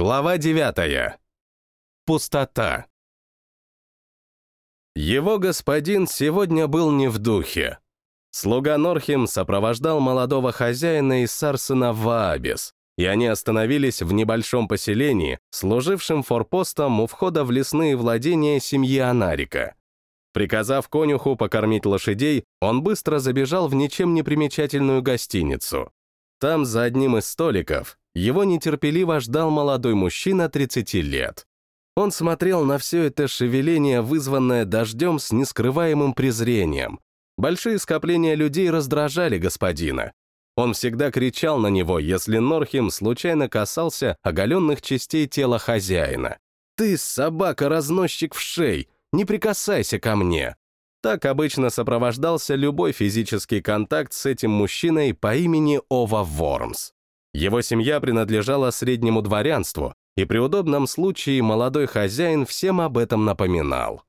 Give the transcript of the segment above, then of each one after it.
Глава девятая. Пустота. Его господин сегодня был не в духе. Слуга Норхим сопровождал молодого хозяина из Сарсена в Ваабис, и они остановились в небольшом поселении, служившем форпостом у входа в лесные владения семьи Анарика. Приказав конюху покормить лошадей, он быстро забежал в ничем не примечательную гостиницу. Там, за одним из столиков, его нетерпеливо ждал молодой мужчина 30 лет. Он смотрел на все это шевеление, вызванное дождем с нескрываемым презрением. Большие скопления людей раздражали господина. Он всегда кричал на него, если Норхим случайно касался оголенных частей тела хозяина. «Ты, собака-разносчик в шей, не прикасайся ко мне!» Так обычно сопровождался любой физический контакт с этим мужчиной по имени Ова Вормс. Его семья принадлежала среднему дворянству, и при удобном случае молодой хозяин всем об этом напоминал.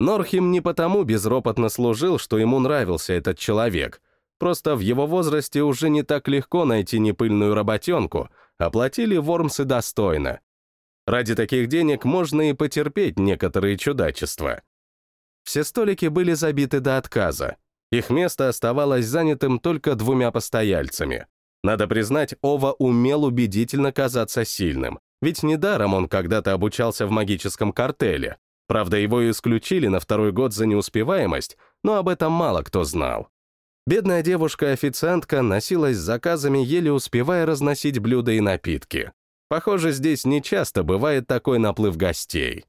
Норхим не потому безропотно служил, что ему нравился этот человек, просто в его возрасте уже не так легко найти непыльную работенку, оплатили вормсы достойно. Ради таких денег можно и потерпеть некоторые чудачества. Все столики были забиты до отказа. Их место оставалось занятым только двумя постояльцами. Надо признать, Ова умел убедительно казаться сильным, ведь недаром он когда-то обучался в магическом картеле. Правда, его исключили на второй год за неуспеваемость, но об этом мало кто знал. Бедная девушка-официантка носилась с заказами, еле успевая разносить блюда и напитки. Похоже, здесь нечасто бывает такой наплыв гостей.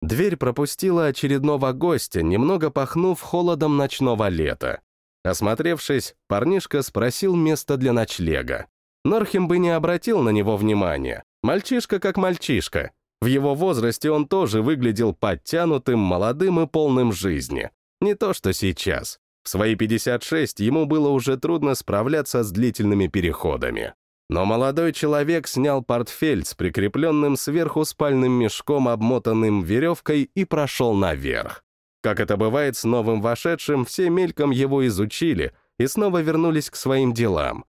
Дверь пропустила очередного гостя, немного пахнув холодом ночного лета. Осмотревшись, парнишка спросил место для ночлега. Норхим бы не обратил на него внимания. Мальчишка как мальчишка. В его возрасте он тоже выглядел подтянутым, молодым и полным жизни. Не то что сейчас. В свои 56 ему было уже трудно справляться с длительными переходами. Но молодой человек снял портфель с прикрепленным сверху спальным мешком, обмотанным веревкой, и прошел наверх. Как это бывает с новым вошедшим, все мельком его изучили и снова вернулись к своим делам.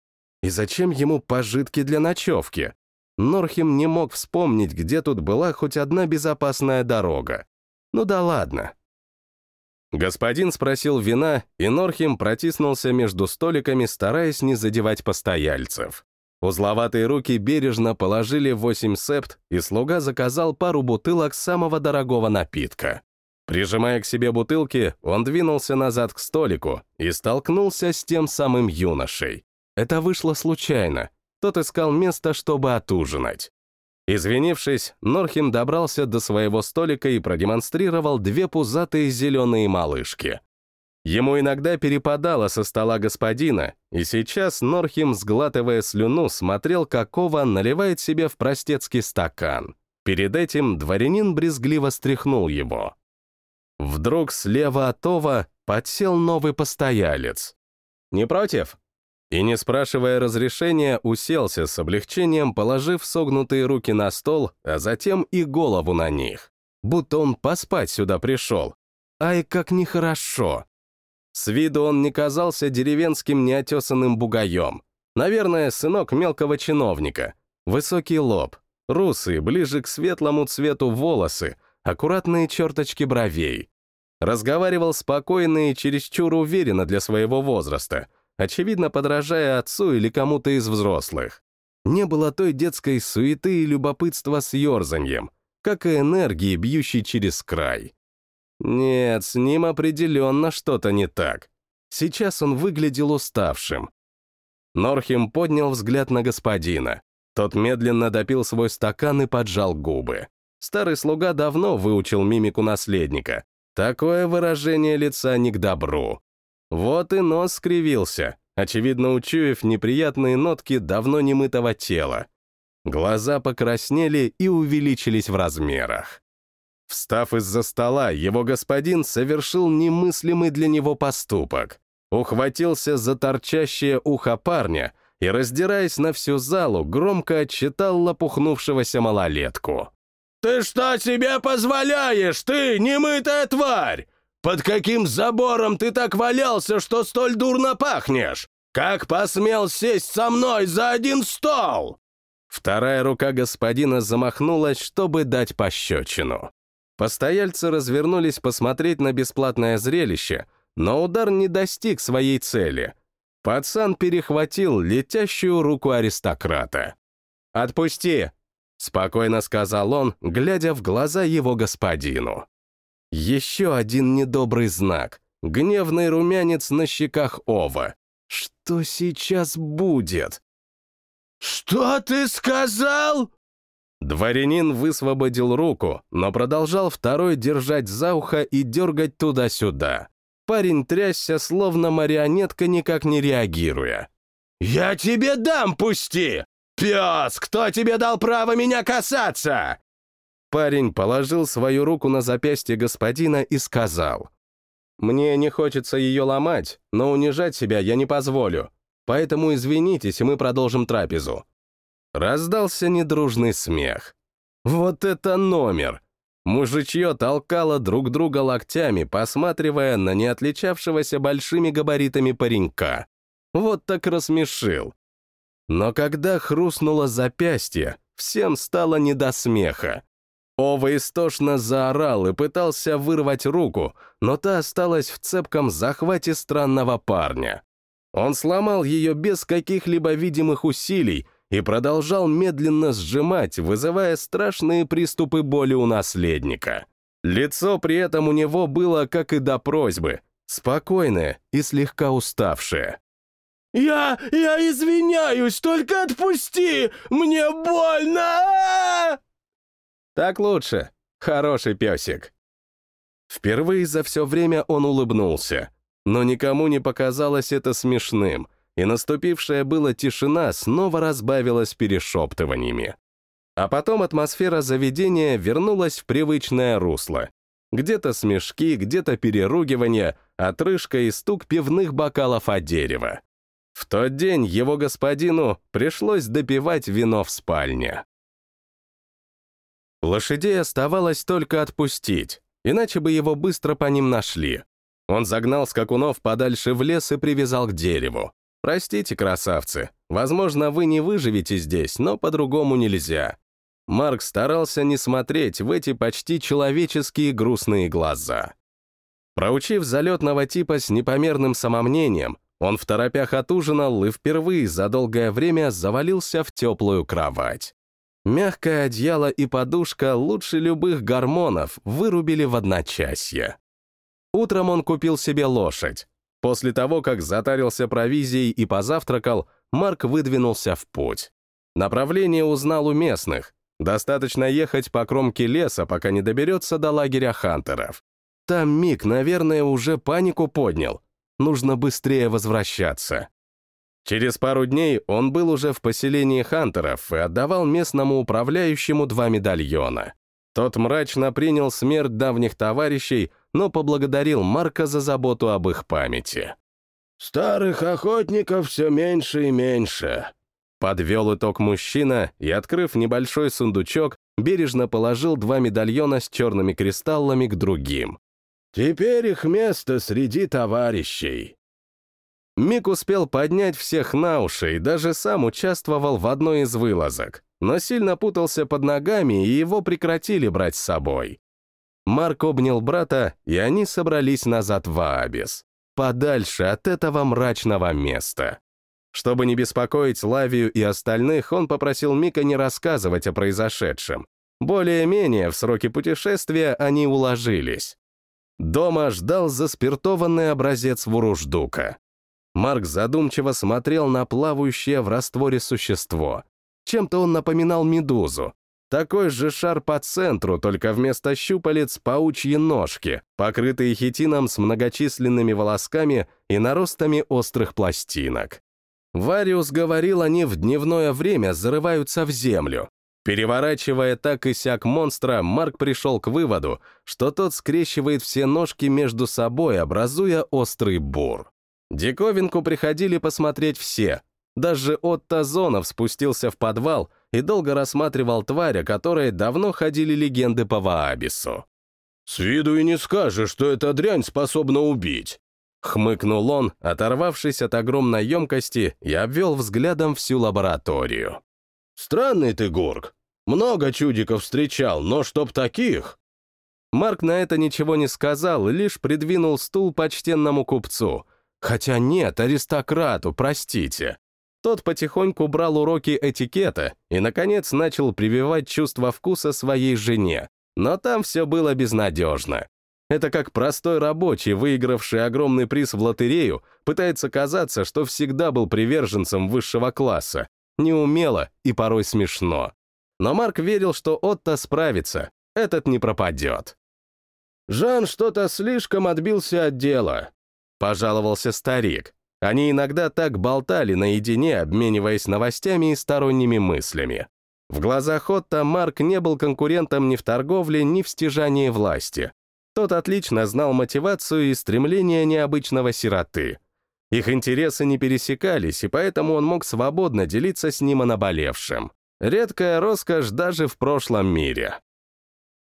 И зачем ему пожитки для ночевки? Норхим не мог вспомнить, где тут была хоть одна безопасная дорога. Ну да ладно. Господин спросил вина, и Норхим протиснулся между столиками, стараясь не задевать постояльцев. Узловатые руки бережно положили восемь септ, и слуга заказал пару бутылок самого дорогого напитка. Прижимая к себе бутылки, он двинулся назад к столику и столкнулся с тем самым юношей. Это вышло случайно. Тот искал место, чтобы отужинать. Извинившись, Норхим добрался до своего столика и продемонстрировал две пузатые зеленые малышки. Ему иногда перепадало со стола господина, и сейчас Норхим, сглатывая слюну, смотрел, какого наливает себе в простецкий стакан. Перед этим дворянин брезгливо стряхнул его. Вдруг слева от Това подсел новый постоялец. «Не против?» И, не спрашивая разрешения, уселся с облегчением, положив согнутые руки на стол, а затем и голову на них. Будто он поспать сюда пришел. Ай, как нехорошо. С виду он не казался деревенским неотесанным бугаем. Наверное, сынок мелкого чиновника. Высокий лоб, русые, ближе к светлому цвету волосы, аккуратные черточки бровей. Разговаривал спокойно и чересчур уверенно для своего возраста, очевидно подражая отцу или кому-то из взрослых. Не было той детской суеты и любопытства с ерзаньем, как и энергии, бьющей через край. Нет, с ним определенно что-то не так. Сейчас он выглядел уставшим. Норхим поднял взгляд на господина. Тот медленно допил свой стакан и поджал губы. Старый слуга давно выучил мимику наследника, Такое выражение лица не к добру. Вот и нос скривился, очевидно учуяв неприятные нотки давно немытого тела. Глаза покраснели и увеличились в размерах. Встав из-за стола, его господин совершил немыслимый для него поступок. Ухватился за торчащее ухо парня и, раздираясь на всю залу, громко отчитал лопухнувшегося малолетку. «Ты что себе позволяешь, ты, немытая тварь? Под каким забором ты так валялся, что столь дурно пахнешь? Как посмел сесть со мной за один стол?» Вторая рука господина замахнулась, чтобы дать пощечину. Постояльцы развернулись посмотреть на бесплатное зрелище, но удар не достиг своей цели. Пацан перехватил летящую руку аристократа. «Отпусти!» — спокойно сказал он, глядя в глаза его господину. Еще один недобрый знак. Гневный румянец на щеках Ова. Что сейчас будет? «Что ты сказал?» Дворянин высвободил руку, но продолжал второй держать за ухо и дергать туда-сюда. Парень трясся, словно марионетка, никак не реагируя. «Я тебе дам, пусти! Пес, кто тебе дал право меня касаться?» Парень положил свою руку на запястье господина и сказал. «Мне не хочется ее ломать, но унижать себя я не позволю. Поэтому извинитесь, и мы продолжим трапезу». Раздался недружный смех. «Вот это номер!» Мужичье толкало друг друга локтями, посматривая на не отличавшегося большими габаритами паренька. Вот так рассмешил. Но когда хрустнуло запястье, всем стало не до смеха. Ова истошно заорал и пытался вырвать руку, но та осталась в цепком захвате странного парня. Он сломал ее без каких-либо видимых усилий и продолжал медленно сжимать, вызывая страшные приступы боли у наследника. Лицо при этом у него было, как и до просьбы, спокойное и слегка уставшее. «Я... я извиняюсь, только отпусти! Мне больно!» «Так лучше. Хороший песик». Впервые за все время он улыбнулся, но никому не показалось это смешным, и наступившая была тишина снова разбавилась перешептываниями. А потом атмосфера заведения вернулась в привычное русло. Где-то смешки, где-то переругивания, отрыжка и стук пивных бокалов о дерево. В тот день его господину пришлось допивать вино в спальне. Лошадей оставалось только отпустить, иначе бы его быстро по ним нашли. Он загнал скакунов подальше в лес и привязал к дереву. Простите, красавцы, возможно, вы не выживете здесь, но по-другому нельзя. Марк старался не смотреть в эти почти человеческие грустные глаза. Проучив залетного типа с непомерным самомнением, он в торопях отужинал и впервые за долгое время завалился в теплую кровать. Мягкое одеяло и подушка лучше любых гормонов вырубили в одночасье. Утром он купил себе лошадь. После того, как затарился провизией и позавтракал, Марк выдвинулся в путь. Направление узнал у местных. Достаточно ехать по кромке леса, пока не доберется до лагеря хантеров. Там Мик, наверное, уже панику поднял. Нужно быстрее возвращаться. Через пару дней он был уже в поселении хантеров и отдавал местному управляющему два медальона. Тот мрачно принял смерть давних товарищей, но поблагодарил Марка за заботу об их памяти. «Старых охотников все меньше и меньше», — подвел итог мужчина и, открыв небольшой сундучок, бережно положил два медальона с черными кристаллами к другим. «Теперь их место среди товарищей». Мик успел поднять всех на уши и даже сам участвовал в одной из вылазок, но сильно путался под ногами, и его прекратили брать с собой. Марк обнял брата, и они собрались назад в Аабис, подальше от этого мрачного места. Чтобы не беспокоить Лавию и остальных, он попросил Мика не рассказывать о произошедшем. Более-менее в сроки путешествия они уложились. Дома ждал заспиртованный образец Вуруждука. Марк задумчиво смотрел на плавающее в растворе существо. Чем-то он напоминал медузу. Такой же шар по центру, только вместо щупалец паучьи ножки, покрытые хитином с многочисленными волосками и наростами острых пластинок. Вариус говорил, они в дневное время зарываются в землю. Переворачивая так и сяк монстра, Марк пришел к выводу, что тот скрещивает все ножки между собой, образуя острый бур. Диковинку приходили посмотреть все. Даже Отто Зонов спустился в подвал и долго рассматривал тварь, о которой давно ходили легенды по Ваабису. «С виду и не скажешь, что эта дрянь способна убить», Хмыкнул он, оторвавшись от огромной емкости, и обвел взглядом всю лабораторию. Странный ты, Гурк. Много чудиков встречал, но чтоб таких...» Марк на это ничего не сказал, лишь придвинул стул почтенному купцу. Хотя нет, аристократу, простите. Тот потихоньку брал уроки этикета и, наконец, начал прививать чувство вкуса своей жене. Но там все было безнадежно. Это как простой рабочий, выигравший огромный приз в лотерею, пытается казаться, что всегда был приверженцем высшего класса. Неумело и порой смешно. Но Марк верил, что Отто справится, этот не пропадет. «Жан что-то слишком отбился от дела», — пожаловался старик. Они иногда так болтали наедине, обмениваясь новостями и сторонними мыслями. В глазах Отто Марк не был конкурентом ни в торговле, ни в стяжании власти. Тот отлично знал мотивацию и стремления необычного сироты. Их интересы не пересекались, и поэтому он мог свободно делиться с ним о наболевшем. Редкая роскошь даже в прошлом мире.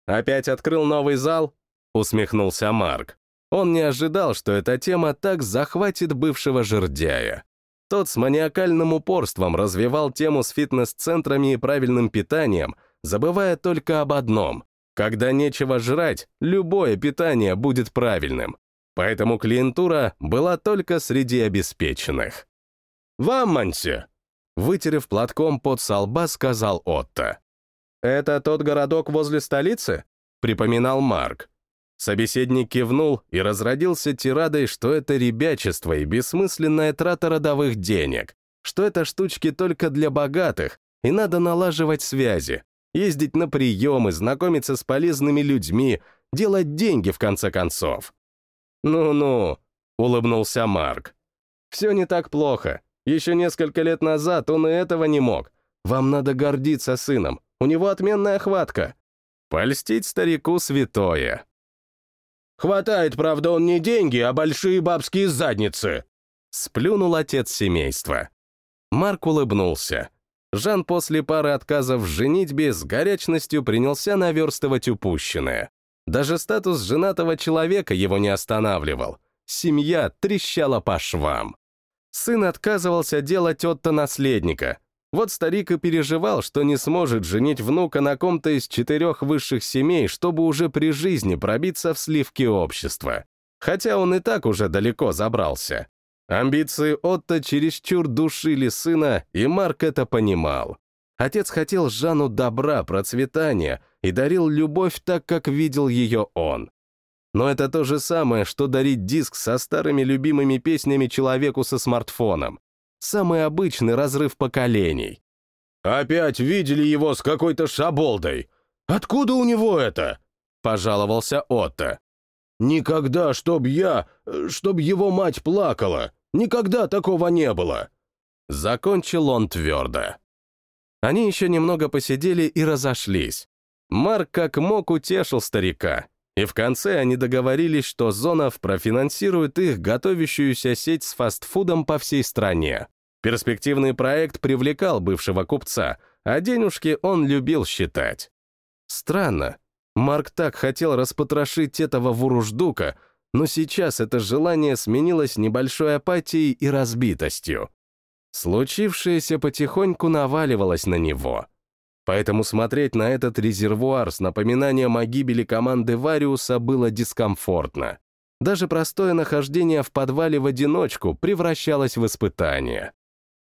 «Опять открыл новый зал?» — усмехнулся Марк. Он не ожидал, что эта тема так захватит бывшего жердяя. Тот с маниакальным упорством развивал тему с фитнес-центрами и правильным питанием, забывая только об одном когда нечего жрать, любое питание будет правильным. Поэтому клиентура была только среди обеспеченных. «В Аммансе!» Вытерев платком под солба, сказал Отто. «Это тот городок возле столицы?» — припоминал Марк. Собеседник кивнул и разродился тирадой, что это ребячество и бессмысленная трата родовых денег, что это штучки только для богатых, и надо налаживать связи, ездить на приемы, знакомиться с полезными людьми, делать деньги, в конце концов. «Ну-ну», — улыбнулся Марк. «Все не так плохо. Еще несколько лет назад он и этого не мог. Вам надо гордиться сыном. У него отменная хватка. Польстить старику святое». «Хватает, правда, он не деньги, а большие бабские задницы», — сплюнул отец семейства. Марк улыбнулся. Жан после пары отказов в женитьбе с горячностью принялся наверстывать упущенное. Даже статус женатого человека его не останавливал. Семья трещала по швам. Сын отказывался делать Отто наследника. Вот старик и переживал, что не сможет женить внука на ком-то из четырех высших семей, чтобы уже при жизни пробиться в сливки общества. Хотя он и так уже далеко забрался. Амбиции Отто чересчур душили сына, и Марк это понимал. Отец хотел Жанну добра, процветания и дарил любовь так, как видел ее он. Но это то же самое, что дарить диск со старыми любимыми песнями человеку со смартфоном. Самый обычный разрыв поколений. «Опять видели его с какой-то шаболдой? Откуда у него это?» — пожаловался Отто. «Никогда, чтоб я, чтоб его мать плакала. Никогда такого не было!» Закончил он твердо. Они еще немного посидели и разошлись. Марк как мог утешил старика, и в конце они договорились, что Зонов профинансирует их готовящуюся сеть с фастфудом по всей стране. Перспективный проект привлекал бывшего купца, а денежки он любил считать. Странно. Марк так хотел распотрошить этого вуруждука, но сейчас это желание сменилось небольшой апатией и разбитостью. Случившееся потихоньку наваливалось на него. Поэтому смотреть на этот резервуар с напоминанием о гибели команды Вариуса было дискомфортно. Даже простое нахождение в подвале в одиночку превращалось в испытание.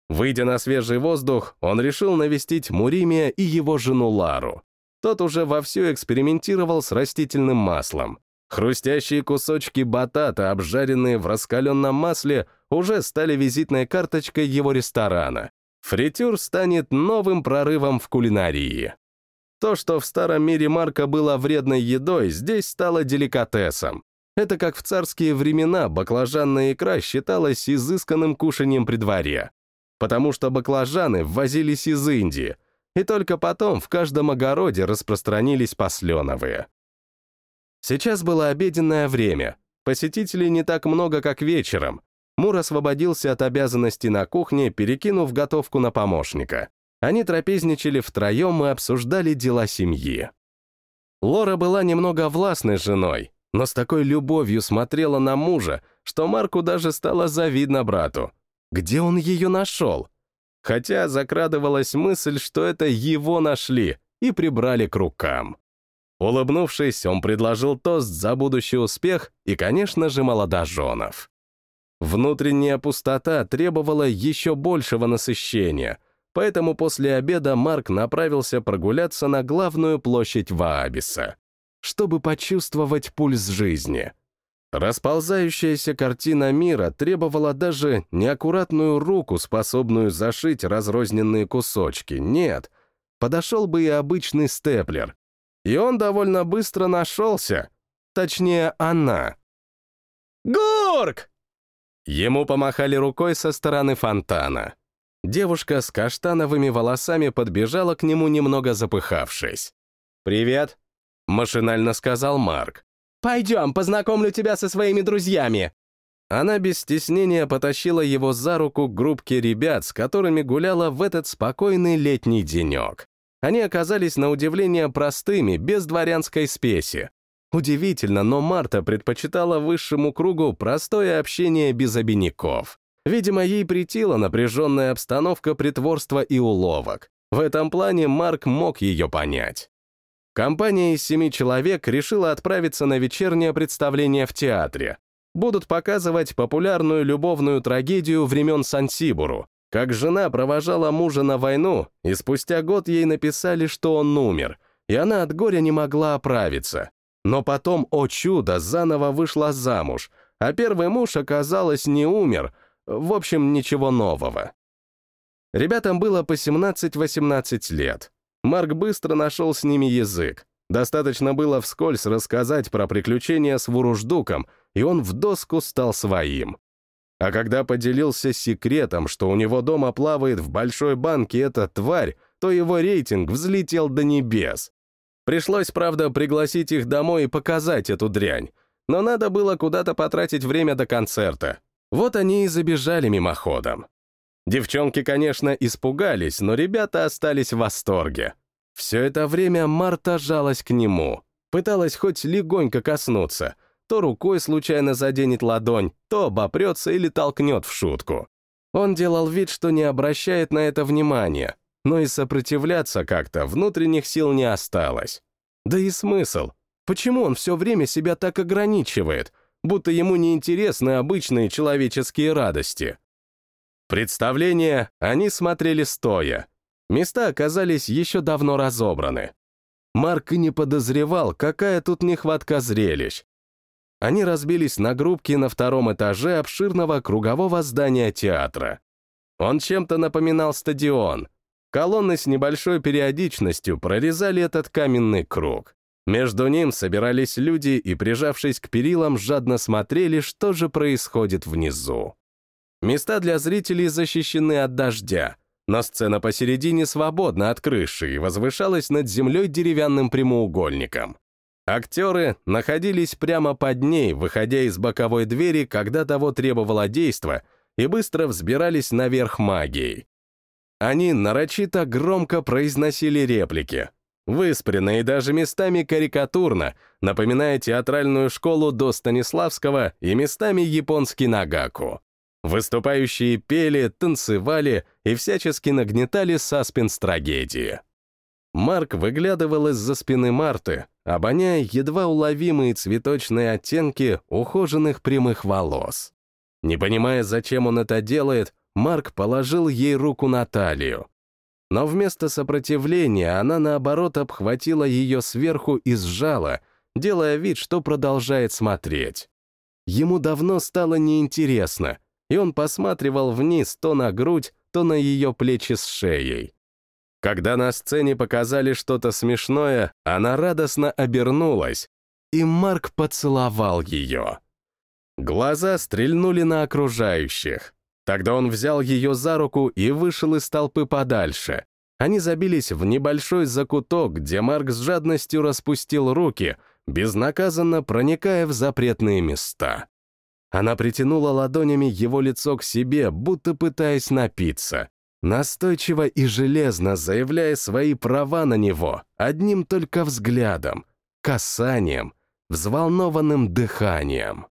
Выйдя на свежий воздух, он решил навестить Муримия и его жену Лару. Тот уже вовсю экспериментировал с растительным маслом. Хрустящие кусочки батата, обжаренные в раскаленном масле, уже стали визитной карточкой его ресторана. Фритюр станет новым прорывом в кулинарии. То, что в старом мире Марка было вредной едой, здесь стало деликатесом. Это как в царские времена баклажанная икра считалась изысканным кушанием при дворе. Потому что баклажаны ввозились из Индии, и только потом в каждом огороде распространились посленовые. Сейчас было обеденное время. Посетителей не так много, как вечером. Мур освободился от обязанностей на кухне, перекинув готовку на помощника. Они трапезничали втроем и обсуждали дела семьи. Лора была немного властной женой, но с такой любовью смотрела на мужа, что Марку даже стало завидно брату. Где он ее нашел? хотя закрадывалась мысль, что это его нашли и прибрали к рукам. Улыбнувшись, он предложил тост за будущий успех и, конечно же, молодоженов. Внутренняя пустота требовала еще большего насыщения, поэтому после обеда Марк направился прогуляться на главную площадь Ваабиса, чтобы почувствовать пульс жизни. Расползающаяся картина мира требовала даже неаккуратную руку, способную зашить разрозненные кусочки. Нет, подошел бы и обычный степлер, и он довольно быстро нашелся. Точнее, она. «Горг!» Ему помахали рукой со стороны фонтана. Девушка с каштановыми волосами подбежала к нему, немного запыхавшись. «Привет», — машинально сказал Марк. «Пойдем, познакомлю тебя со своими друзьями». Она без стеснения потащила его за руку к группке ребят, с которыми гуляла в этот спокойный летний денек. Они оказались на удивление простыми, без дворянской спеси. Удивительно, но Марта предпочитала высшему кругу простое общение без обиняков. Видимо, ей претила напряженная обстановка притворства и уловок. В этом плане Марк мог ее понять. Компания из семи человек решила отправиться на вечернее представление в театре. Будут показывать популярную любовную трагедию времен Сансибуру, как жена провожала мужа на войну, и спустя год ей написали, что он умер, и она от горя не могла оправиться. Но потом, о чудо, заново вышла замуж, а первый муж, оказалось, не умер. В общем, ничего нового. Ребятам было по 17-18 лет. Марк быстро нашел с ними язык. Достаточно было вскользь рассказать про приключения с Вуруждуком, и он в доску стал своим. А когда поделился секретом, что у него дома плавает в большой банке эта тварь, то его рейтинг взлетел до небес. Пришлось, правда, пригласить их домой и показать эту дрянь, но надо было куда-то потратить время до концерта. Вот они и забежали мимоходом. Девчонки, конечно, испугались, но ребята остались в восторге. Все это время Марта жалась к нему, пыталась хоть легонько коснуться — то рукой случайно заденет ладонь, то обопрется или толкнет в шутку. Он делал вид, что не обращает на это внимания, но и сопротивляться как-то внутренних сил не осталось. Да и смысл? Почему он все время себя так ограничивает, будто ему не интересны обычные человеческие радости? Представление они смотрели стоя. Места оказались еще давно разобраны. Марк и не подозревал, какая тут нехватка зрелищ, они разбились на группки на втором этаже обширного кругового здания театра. Он чем-то напоминал стадион. Колонны с небольшой периодичностью прорезали этот каменный круг. Между ним собирались люди и, прижавшись к перилам, жадно смотрели, что же происходит внизу. Места для зрителей защищены от дождя, но сцена посередине свободна от крыши и возвышалась над землей деревянным прямоугольником. Актеры находились прямо под ней, выходя из боковой двери, когда того требовало действа, и быстро взбирались наверх магией. Они нарочито громко произносили реплики, выспренно и даже местами карикатурно, напоминая театральную школу до Станиславского и местами японский нагаку. Выступающие пели, танцевали и всячески нагнетали саспенс трагедии. Марк выглядывал из-за спины Марты, обоняя едва уловимые цветочные оттенки ухоженных прямых волос. Не понимая, зачем он это делает, Марк положил ей руку на талию. Но вместо сопротивления она, наоборот, обхватила ее сверху и сжала, делая вид, что продолжает смотреть. Ему давно стало неинтересно, и он посматривал вниз то на грудь, то на ее плечи с шеей. Когда на сцене показали что-то смешное, она радостно обернулась, и Марк поцеловал ее. Глаза стрельнули на окружающих. Тогда он взял ее за руку и вышел из толпы подальше. Они забились в небольшой закуток, где Марк с жадностью распустил руки, безнаказанно проникая в запретные места. Она притянула ладонями его лицо к себе, будто пытаясь напиться. Настойчиво и железно заявляя свои права на него одним только взглядом, касанием, взволнованным дыханием.